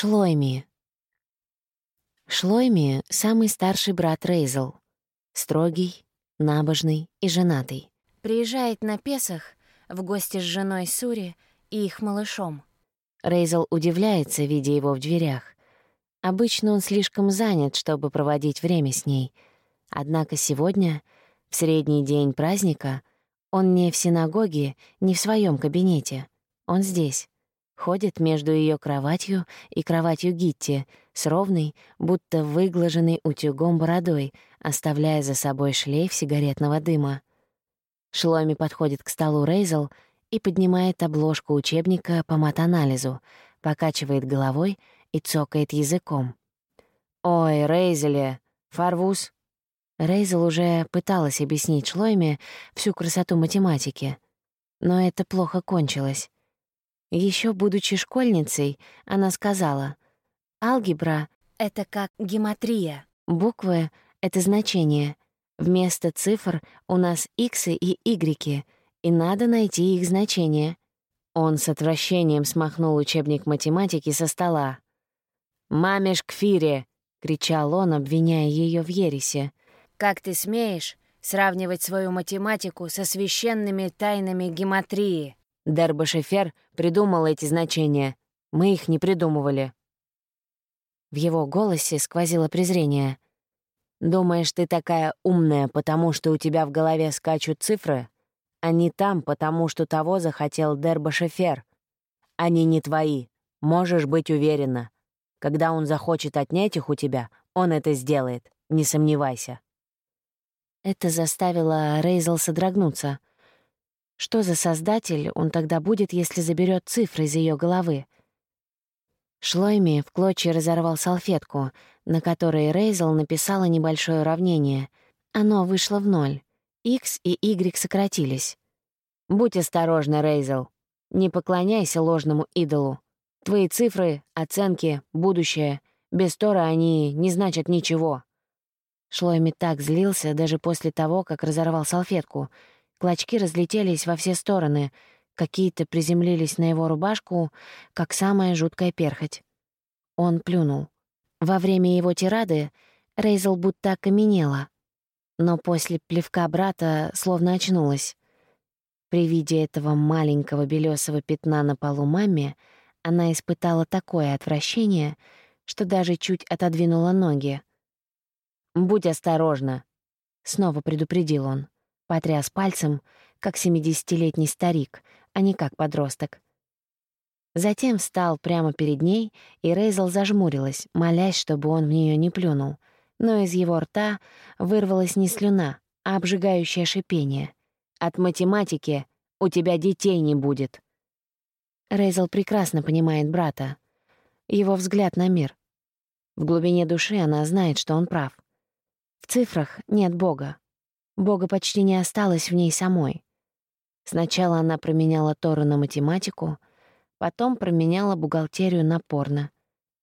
Шлойми. Шлойми — самый старший брат Рейзел. Строгий, набожный и женатый. Приезжает на Песах в гости с женой Сури и их малышом. Рейзел удивляется, видя его в дверях. Обычно он слишком занят, чтобы проводить время с ней. Однако сегодня, в средний день праздника, он не в синагоге, не в своем кабинете. Он здесь, ходит между ее кроватью и кроватью Гитти с ровной, будто выглаженной утюгом бородой, оставляя за собой шлейф сигаретного дыма. Шломи подходит к столу Рейзел и поднимает обложку учебника по матанализу, покачивает головой и цокает языком. «Ой, Рейзеле, Фарвуз!» Рейзел уже пыталась объяснить Шлойме всю красоту математики, но это плохо кончилось. Еще будучи школьницей, она сказала, «Алгебра — это как гематрия. Буквы — это значение. Вместо цифр у нас иксы и игреки, и надо найти их значение». Он с отвращением смахнул учебник математики со стола. «Мамеш к Фире!» — кричал он, обвиняя ее в ересе. «Как ты смеешь сравнивать свою математику со священными тайнами гематрии?» Дербашефер придумал эти значения. Мы их не придумывали. В его голосе сквозило презрение. «Думаешь, ты такая умная, потому что у тебя в голове скачут цифры? Они там, потому что того захотел Дербашефер. Они не твои, можешь быть уверена. Когда он захочет отнять их у тебя, он это сделает, не сомневайся». Это заставило Рейзел содрогнуться — что за создатель он тогда будет, если заберет цифры из ее головы? Шлойми в клочья разорвал салфетку, на которой Рейзел написала небольшое уравнение. Оно вышло в ноль. X и Y сократились. «Будь осторожна, Рейзел. Не поклоняйся ложному идолу. Твои цифры, оценки, будущее. Без Тора они не значат ничего». Шлойми так злился даже после того, как разорвал салфетку — Клочки разлетелись во все стороны, какие-то приземлились на его рубашку, как самая жуткая перхоть. Он плюнул. Во время его тирады Рейзел будто окаменела, но после плевка брата словно очнулась. При виде этого маленького белесого пятна на полу маме она испытала такое отвращение, что даже чуть отодвинула ноги. «Будь осторожна», — снова предупредил он. Потряс пальцем, как семидесятилетний старик, а не как подросток. Затем встал прямо перед ней, и Рейзел зажмурилась, молясь, чтобы он в нее не плюнул. Но из его рта вырвалась не слюна, а обжигающее шипение. «От математики у тебя детей не будет». Рейзел прекрасно понимает брата. Его взгляд на мир. В глубине души она знает, что он прав. В цифрах нет Бога, Бога почти не осталось в ней самой. Сначала она променяла Тору на математику, потом променяла бухгалтерию на порно.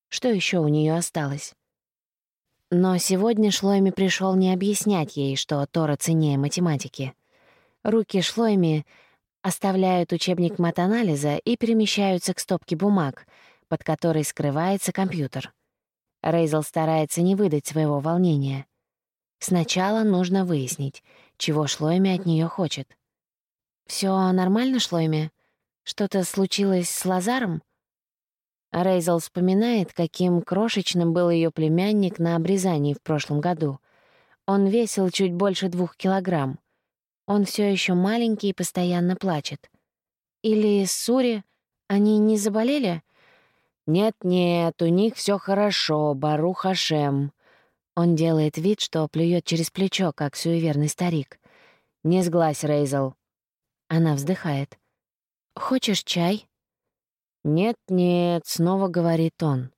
Что еще у нее осталось? Но сегодня Шлойми пришел не объяснять ей, что Тора ценнее математики. Руки Шлойми оставляют учебник матанализа и перемещаются к стопке бумаг, под которой скрывается компьютер. Рейзел старается не выдать своего волнения — Сначала нужно выяснить, чего Шлойме от нее хочет. Все нормально, Шлойме? Что-то случилось с Лазаром?» Рейзел вспоминает, каким крошечным был ее племянник на обрезании в прошлом году. Он весил чуть больше двух килограмм. Он все еще маленький и постоянно плачет. Или Сури, они не заболели? «Нет-нет, у них все хорошо, Бару Хашем», он делает вид, что плюет через плечо, как суеверный старик. «Не сглазь, Рейзел». Она вздыхает. «Хочешь чай?» «Нет-нет», — снова говорит он.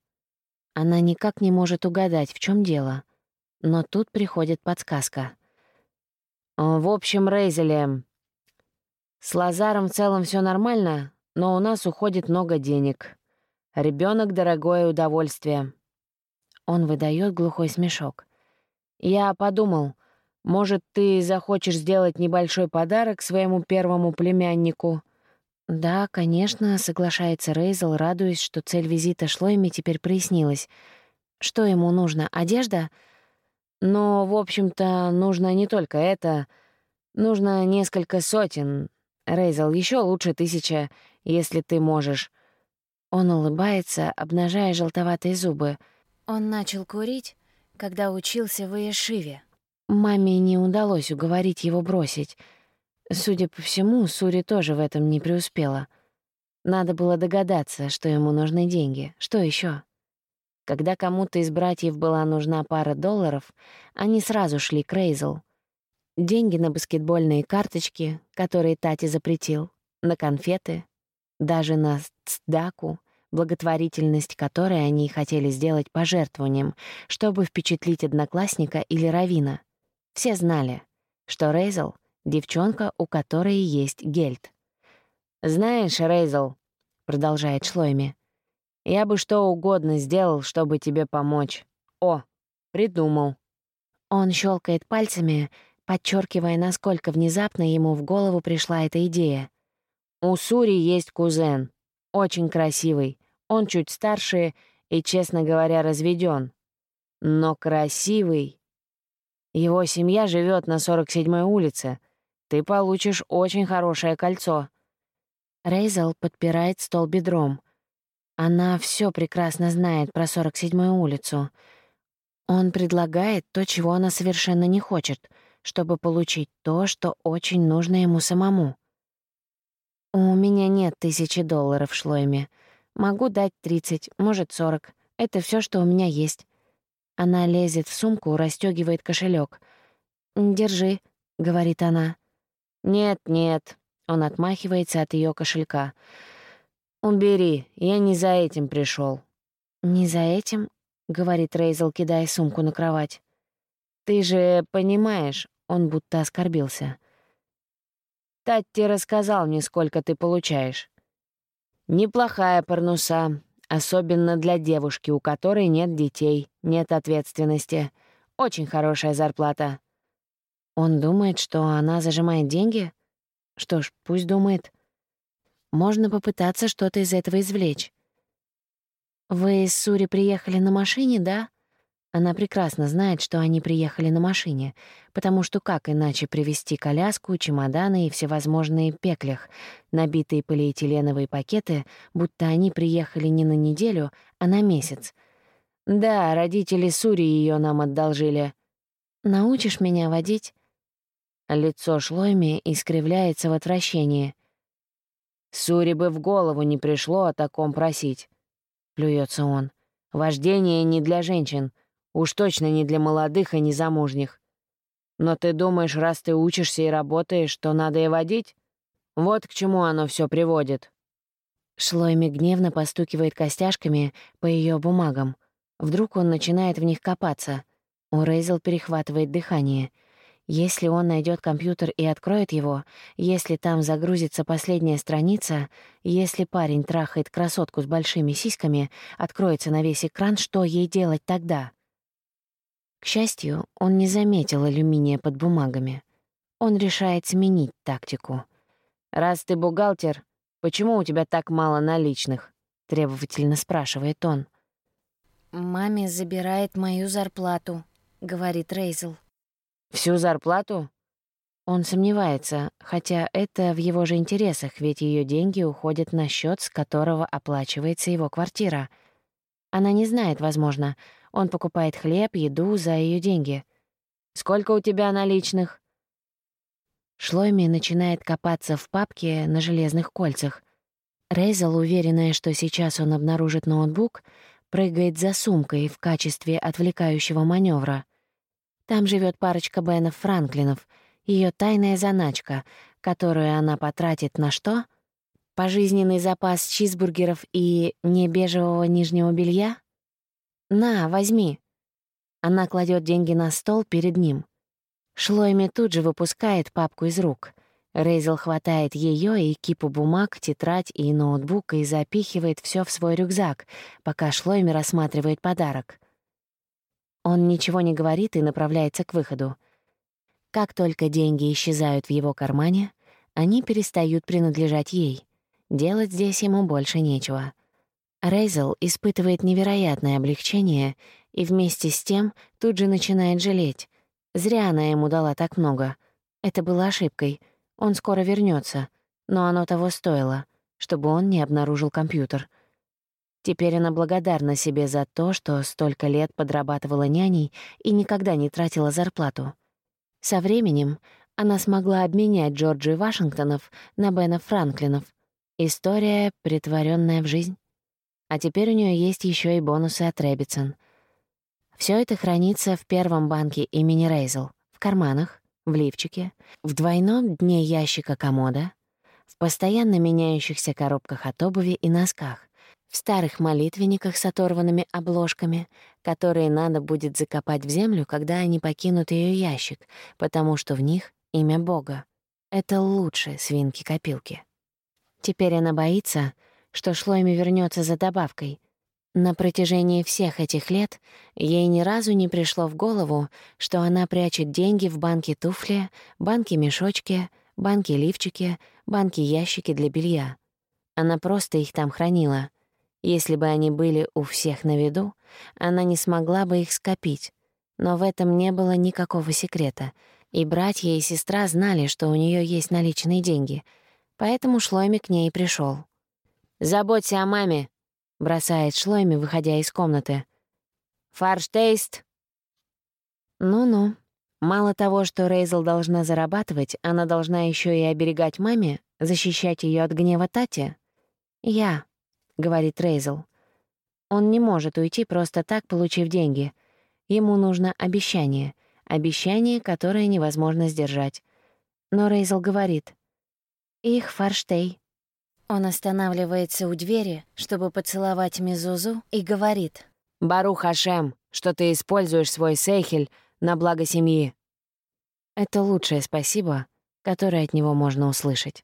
Она никак не может угадать, в чем дело. Но тут приходит подсказка. «В общем, Рейзеле, с Лазаром в целом все нормально, но у нас уходит много денег. Ребенок дорогое удовольствие. Он выдает глухой смешок. «Я подумал, может, ты захочешь сделать небольшой подарок своему первому племяннику? «Да, конечно», — соглашается Рейзел, радуясь, что цель визита Шлойми теперь прояснилась. «Что ему нужно? Одежда?» «Но, в общем-то, нужно не только это. Нужно несколько сотен. Рейзел, еще лучше тысяча, если ты можешь». Он улыбается, обнажая желтоватые зубы. Он начал курить, когда учился в Иешиве. Маме не удалось уговорить его бросить — Судя по всему, Сури тоже в этом не преуспела. Надо было догадаться, что ему нужны деньги. Что еще? Когда кому-то из братьев была нужна пара долларов, они сразу шли к Рейзел. Деньги на баскетбольные карточки, которые Тати запретил, на конфеты, даже на цдаку, благотворительность которой они хотели сделать пожертвованием, чтобы впечатлить одноклассника или равина. Все знали, что Рейзел — девчонка, у которой есть гельт. «Знаешь, Рейзел», — продолжает Шлойми, — «я бы что угодно сделал, чтобы тебе помочь. О, придумал». Он щелкает пальцами, подчеркивая, насколько внезапно ему в голову пришла эта идея. «У Сури есть кузен, очень красивый. Он чуть старше и, честно говоря, разведен. Но красивый. Его семья живет на 47-й улице, ты получишь очень хорошее кольцо». Рейзел подпирает стол бедром. Она все прекрасно знает про 47-ю улицу. Он предлагает то, чего она совершенно не хочет, чтобы получить то, что очень нужно ему самому. «У меня нет тысячи долларов в шлойме. Могу дать 30, может, 40. Это все, что у меня есть». Она лезет в сумку, расстегивает кошелек. «Держи», — говорит она. «Нет, нет», — он отмахивается от ее кошелька. «Убери, я не за этим пришел. «Не за этим?» — говорит Рейзел, кидая сумку на кровать. «Ты же понимаешь», — он будто оскорбился. «Татти рассказал мне, сколько ты получаешь. Неплохая парнуса, особенно для девушки, у которой нет детей, нет ответственности. Очень хорошая зарплата. Он думает, что она зажимает деньги? Что ж, пусть думает. Можно попытаться что-то из этого извлечь. «Вы с Сури приехали на машине, да?» Она прекрасно знает, что они приехали на машине, потому что как иначе привезти коляску, чемоданы и всевозможные пеклях, набитые полиэтиленовые пакеты, будто они приехали не на неделю, а на месяц. «Да, родители Сури ее нам одолжили». «Научишь меня водить?» Лицо Шлойми искривляется в отвращении. «Сури бы в голову не пришло о таком просить», — плюется он. «Вождение не для женщин, уж точно не для молодых и незамужних. Но ты думаешь, раз ты учишься и работаешь, то надо и водить? Вот к чему оно все приводит». Шлойми гневно постукивает костяшками по ее бумагам. Вдруг он начинает в них копаться. У Рейзел перехватывает дыхание — если он найдет компьютер и откроет его, если там загрузится последняя страница, если парень трахает красотку с большими сиськами, откроется на весь экран, что ей делать тогда? К счастью, он не заметил алюминия под бумагами. Он решает сменить тактику. «Раз ты бухгалтер, почему у тебя так мало наличных?» — требовательно спрашивает он. «Маме забирает мою зарплату», — говорит Рейзел. Всю зарплату? Он сомневается, хотя это в его же интересах, ведь ее деньги уходят на счет, с которого оплачивается его квартира. Она не знает, возможно. Он покупает хлеб, еду за ее деньги. «Сколько у тебя наличных?» Шлойми начинает копаться в папке на железных кольцах. Рейзел, уверенная, что сейчас он обнаружит ноутбук, прыгает за сумкой в качестве отвлекающего маневра. Там живет парочка Бенов Франклинов, ее тайная заначка, которую она потратит на что? Пожизненный запас чизбургеров и не бежевого нижнего белья? На, возьми. Она кладет деньги на стол перед ним. Шлойми тут же выпускает папку из рук. Рейзел хватает ее и кипу бумаг, тетрадь и ноутбук и запихивает все в свой рюкзак, пока Шлойми рассматривает подарок. Он ничего не говорит и направляется к выходу. Как только деньги исчезают в его кармане, они перестают принадлежать ей. Делать здесь ему больше нечего. Рейзел испытывает невероятное облегчение и вместе с тем тут же начинает жалеть. Зря она ему дала так много. Это было ошибкой. Он скоро вернется, но оно того стоило, чтобы он не обнаружил компьютер. Теперь она благодарна себе за то, что столько лет подрабатывала няней и никогда не тратила зарплату. Со временем она смогла обменять Джорджи Вашингтонов на Бена Франклинов. История, притворенная в жизнь. А теперь у нее есть еще и бонусы от Рэббитсон. Все это хранится в первом банке имени Рейзел, в карманах, в лифчике, в двойном дне ящика комода, в постоянно меняющихся коробках от обуви и носках, в старых молитвенниках с оторванными обложками, которые надо будет закопать в землю, когда они покинут ее ящик, потому что в них имя Бога. Это лучше свинки-копилки. Теперь она боится, что Шлойми вернется за добавкой. На протяжении всех этих лет ей ни разу не пришло в голову, что она прячет деньги в банке туфли, банке мешочки, банке лифчики, банке ящики для белья. Она просто их там хранила. Если бы они были у всех на виду, она не смогла бы их скопить. Но в этом не было никакого секрета, и братья и сестра знали, что у нее есть наличные деньги, поэтому Шлойми к ней пришел. «Заботься о маме», — бросает Шлойми, выходя из комнаты. «Фарштейст!» Ну-ну. Мало того, что Рейзел должна зарабатывать, она должна еще и оберегать маме, защищать ее от гнева Тати. «Я», — говорит Рейзел. Он не может уйти просто так, получив деньги. Ему нужно обещание. Обещание, которое невозможно сдержать. Но Рейзел говорит. «Их фарштей». Он останавливается у двери, чтобы поцеловать Мизузу, и говорит. «Барух Хашем, что ты используешь свой сейхель на благо семьи». Это лучшее спасибо, которое от него можно услышать.